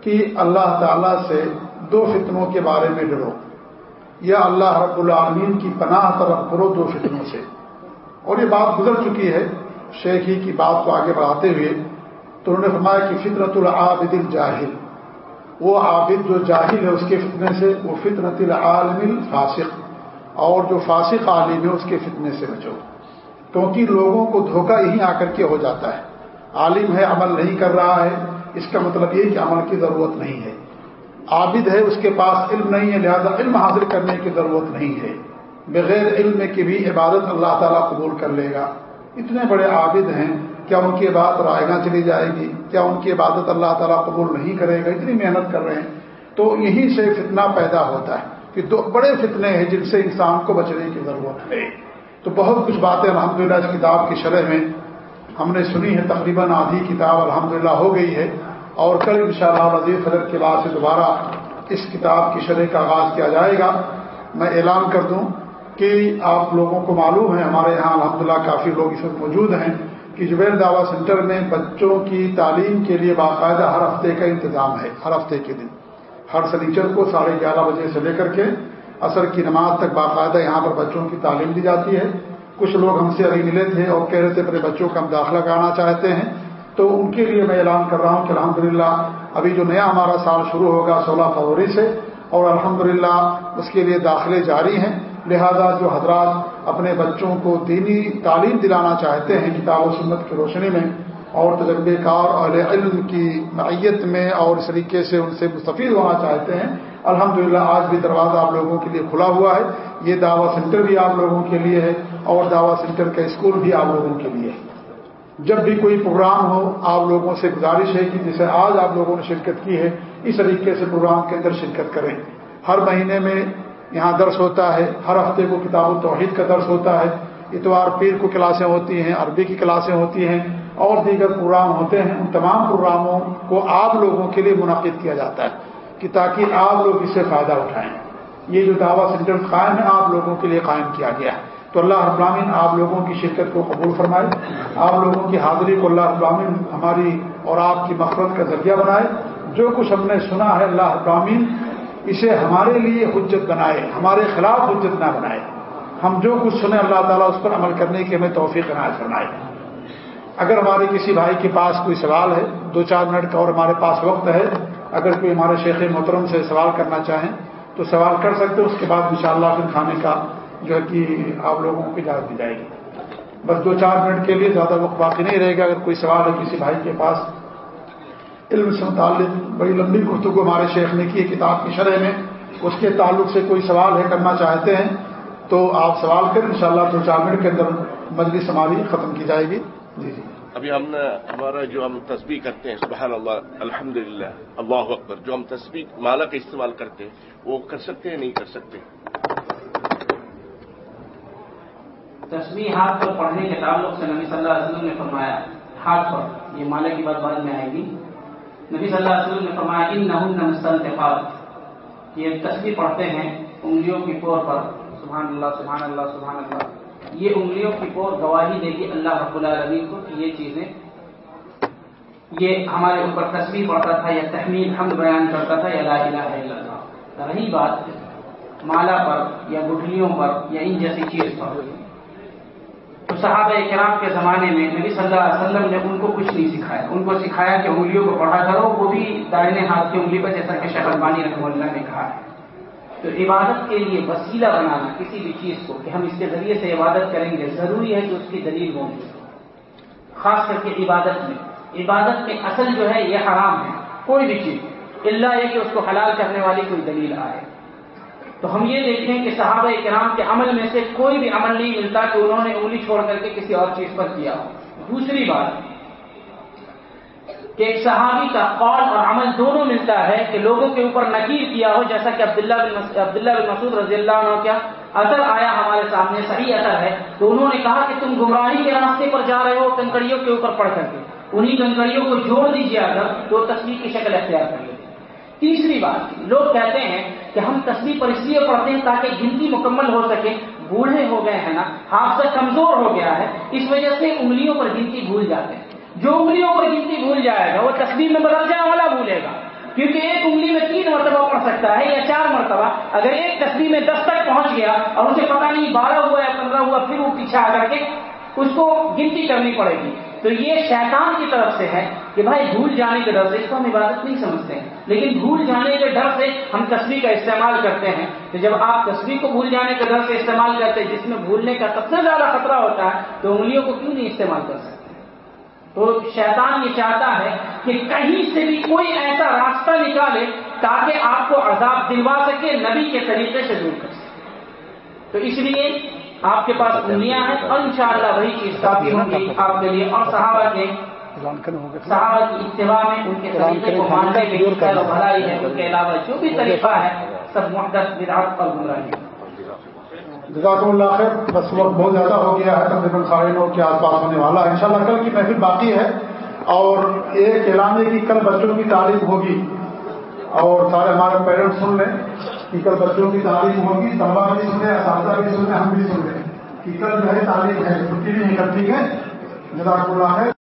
کہ اللہ تعالی سے دو فتنوں کے بارے میں ڈرو۔ یا اللہ رب العالمین کی پناہ طرف کرو دو فتنوں سے۔ اور یہ بات گزر چکی ہے شیخ ہی کی بات کو آگے بڑھاتے ہوئے۔ تو انہوں نے فرمایا کہ فطرت العابد الجاہل۔ وہ عابد جو جاہل ہے اس کے فتنے سے، وہ فطرت العالم الفاسق۔ اور جو فاسق عالم ہے اس کے فتنے سے بچو۔ کیونکہ لوگوں کو دھوکہ یہی آ کر کے ہو جاتا ہے۔ عالم ہے، عمل نہیں کر رہا ہے۔ اس کا مطلب یہ کہ عمل کی ضرورت نہیں ہے۔ عابد ہے، اس کے پاس علم نہیں ہے، لہذا علم حاصل کرنے کی ضرورت نہیں ہے۔ بغیر علم کی بھی عبادت اللہ تعالیٰ قبول کر لے گا۔ اتنے بڑے عابد ہیں، کیا ان کی عبادت رائے گاہ چلی جائے گی؟ کیا ان کی عبادت اللہ تعالیٰ قبول نہیں کرے گا؟ اتنی محنت کر رہے ہیں۔ تو یہیں سے فتنہ پیدا ہوتا ہے کہ دو بڑے فتنے ہیں جن سے انسان کو بچنے کی ضرورت ہے۔ تو بہت کچھ باتیں الحمدللہ اس کتاب کی شرح میں ہم نے سنی ہے تقریباً آدھی کتاب الحمدللہ ہو گئی ہے اور کل ان شاء اللہ وزیر فضر کے بعد سے دوبارہ اس کتاب کی شرح کا آغاز کیا جائے گا۔ میں اعلان کر دوں کہ آپ لوگوں کو معلوم ہے، ہمارے یہاں الحمدللہ کافی لوگ اس وقت موجود ہیں کہ جبیر دعوی سینٹر میں بچوں کی تعلیم کے لیے باقاعدہ ہر ہفتے کا انتظام ہے، ہر ہفتے کے دن۔ ہر سنیچر کو ساڑھے گیارہ بجے سے لے کر کے عصر کی نماز تک باقاعدہ یہاں پر بچوں کی تعلیم دی جاتی ہے۔ کچھ لوگ ہم سے ابھی ملے تھے اور کہہ رہے تھے اپنے بچوں کا ہم داخلہ کرانا چاہتے ہیں۔ تو ان کے لیے میں اعلان کر رہا ہوں کہ الحمدللہ ابھی جو نیا ہمارا سال شروع ہوگا سولہ فروری سے اور الحمدللہ اس کے لیے داخلے جاری ہیں۔ لہذا جو حضرات اپنے بچوں کو دینی تعلیم دلانا چاہتے ہیں، کتاب و سنت کی روشنی میں اور تجربے کار اور علم کی معیت میں اور اس طریقے سے ان سے مستفید ہونا چاہتے ہیں۔ الحمدللہ آج بھی دروازہ آپ لوگوں کے لیے کھلا ہوا ہے۔ یہ دعوی سینٹر بھی آپ لوگوں کے لیے ہے اور دعوی سینٹر کا اسکول بھی آپ لوگوں کے لیے ہے۔ جب بھی کوئی پروگرام ہو، آپ لوگوں سے گزارش ہے کہ جسے آج آپ لوگوں نے شرکت کی ہے، اس طریقے سے پروگرام کے اندر شرکت کریں۔ ہر مہینے میں یہاں درس ہوتا ہے، ہر ہفتے کو کتاب و توحید کا درس ہوتا ہے۔ اتوار پیر کو کلاسیں ہوتی ہیں، عربی کی کلاسیں ہوتی ہیں، اور دیگر پروگرام ہوتے ہیں۔ ان تمام پروگراموں کو آپ لوگوں کے لیے منعقد کیا جاتا ہے کہ تاکہ آپ لوگ اس سے فائدہ اٹھائیں۔ یہ جو دعوی سینٹر قائم ہے، آپ لوگوں کے لیے قائم کیا گیا ہے۔ تو اللہ ابراہین آپ لوگوں کی شرکت کو قبول فرمائے، آپ لوگوں کی حاضری کو اللہ ابراہین ہماری اور آپ کی مفرت کا ذریعہ بنائے۔ جو کچھ ہم نے سنا ہے، اللہ ابراہین اسے ہمارے لیے حجت بنائے، ہمارے خلاف حجت نہ بنائے۔ ہم جو کچھ سنیں، اللہ تعالیٰ اس پر عمل کرنے کی ہمیں توفیق عنایت فرمائے۔ اگر ہمارے کسی بھائی کے پاس کوئی سوال ہے، دو چار منٹ کا اور ہمارے پاس وقت ہے، اگر کوئی ہمارے شیخ محترم سے سوال کرنا چاہیں تو سوال کر سکتے اس کے بعد انشاءاللہ شاء پھر کھانے کا جو ہے کہ آپ لوگوں کو اجازت دی جائے گی۔ بس دو چار منٹ کے لیے زیادہ وقت باقی نہیں رہے گا۔ اگر کوئی سوال ہے کسی بھائی کے پاس، علم سے متعلق بڑی لمبی گفتگو ہمارے شیخ نے کی کتاب کی شرح میں۔ اس کے تعلق سے کوئی سوال ہے کرنا چاہتے ہیں، تو آپ سوال کریں، انشاءاللہ دو چار منٹ کے اندر مجلس ہماری ختم کی جائے گی۔ جی جی۔ ابھی ہم نے ہمارا جو ہم تصویر کرتے ہیں، سبحان اللہ الحمد للہ اللہ اکبر، جو ہم تصویر مالا کا استعمال کرتے ہیں، وہ کر سکتے ہیں نہیں کر سکتے؟ تصویر ہاتھ پر پڑھنے کے تعلق سے نبی صلی اللہ علیہ وسلم نے فرمایا، ہاتھ پر، یہ مالا کی بات بعد میں آئے گی۔ نبی صلی اللہ علیہ وسلم نے فرمایا ان نہ یہ تصویر پڑھتے ہیں انگلیوں کی پور پر، سبحان اللہ سبحان اللہ سبحان اللہ۔ یہ انگلیوں کی پور گواہی دے گی اللہ رب العالمین کو کہ یہ چیزیں یہ ہمارے اوپر تصویر پڑھتا تھا یا تحمید حمد بیان کرتا تھا یا لا الہ الا اللہ۔ رہی بات مالا پر یا گٹھلیوں پر یا ان جیسی چیز پر۔ تو صحابہ کرام کے زمانے میں نبی صلی اللہ علیہ وسلم نے ان کو کچھ نہیں سکھایا۔ ان کو سکھایا کہ انگلیوں کو پڑھا کرو، وہ بھی دائنے ہاتھ کی انگلی پر جیسا کہ شکل بانی رحم اللہ نے کہا ہے۔ تو عبادت کے لیے وسیلہ بنانا کسی بھی چیز کو کہ ہم اس کے ذریعے سے عبادت کریں گے، ضروری ہے کہ اس کی دلیل موجود خاص کر کے عبادت میں۔ عبادت میں اصل جو ہے یہ حرام ہے، کوئی بھی چیز۔ اللہ ہے کہ اس کو حلال کرنے والی کوئی دلیل آئے۔ تو ہم یہ دیکھیں کہ صحابہ کرام کے عمل میں سے کوئی بھی عمل نہیں ملتا کہ انہوں نے انگلی چھوڑ کر کے کسی اور چیز پر کیا ہو۔ دوسری بات کہ ایک صحابی کا قول اور عمل دونوں ملتا ہے کہ لوگوں کے اوپر نکیر کیا ہو، جیسا کہ عبداللہ بن عبداللہ بن مسعود رضی اللہ عنہ کیا اثر آیا ہمارے سامنے، صحیح اثر ہے۔ تو انہوں نے کہا کہ تم گمراہی کے راستے پر جا رہے ہو، کنکڑیوں کے اوپر پڑھ کر کے۔ انہیں کنکڑیوں کو جوڑ دیجیے اگر تو تصویر کی شکل اختیار کر لیتے تیسری بات، لوگ کہتے ہیں کہ ہم تصویر پر اس لیے پڑھتے ہیں تاکہ گنتی مکمل ہو سکے، بوڑھے ہو گئے ہیں نا، حادثہ کمزور ہو گیا ہے، اس وجہ سے انگلیوں پر گنتی بھول جاتے ہیں۔ جو انگلیوں پر گنتی بھول جائے گا، وہ تصویر میں بدل جائے والا بھولے گا۔ کیونکہ ایک انگلی میں تین مرتبہ پڑھ سکتا ہے یا چار مرتبہ۔ اگر ایک تصویر میں دس تک پہنچ گیا اور اسے پتا نہیں بارہ ہوا یا پندرہ ہوا، پھر وہ پیچھے آ کر کے اس کو گنتی کرنی پڑے گی۔ تو یہ شیطان کی طرف سے ہے کہ بھائی بھول جانے کے ڈر سے اس کو ہم عبادت نہیں سمجھتے۔ ہیں لیکن بھول جانے کے ڈر سے ہم تصویر کا استعمال کرتے ہیں۔ تو جب آپ تصویر کو بھول جانے کے ڈر سے استعمال کرتے ہیں، جس میں بھولنے کا سب سے زیادہ خطرہ ہوتا ہے، تو انگلیوں کو کیوں نہیں استعمال کر سکتے؟ تو شیطان یہ چاہتا ہے کہ کہیں سے بھی کوئی ایسا راستہ نکالے تاکہ آپ کو عذاب دلوا سکے، نبی کے طریقے سے دور کر سکے۔ تو اس لیے آپ کے پاس انگلیاں ہیں اور ان شاء اللہ وہی چیز کافی ہوگی آپ کے لیے اور صحابہ کے صحابہ کی اتباع میں، ان کے طریقے کو ماننے میں بھلائی ہے، ان کے علاوہ جو بھی طریقہ ہے، سب محدت بدعت اور گمراہی۔ ہے جزاک اللہ خیر، بس وقت بہت زیادہ ہو گیا ہے، تقریباً ساڑھے نو کے آس پاس ہونے والا ہے۔ انشاءاللہ کل کی محفل باقی ہے اور ایک اعلان ہے کہ کل بچوں کی تعلیم ہوگی۔ اور سارے ہمارے پیرنٹس سن لیں کہ کل بچوں کی تعلیم ہوگی طلبا بھی سن لیں، اساتذہ بھی سن لیں، ہم بھی سن لیں کہ کل جو ہے تعلیم ہے، چھٹی بھی نہیں کرتی ہے۔ جزاک اللہ ہے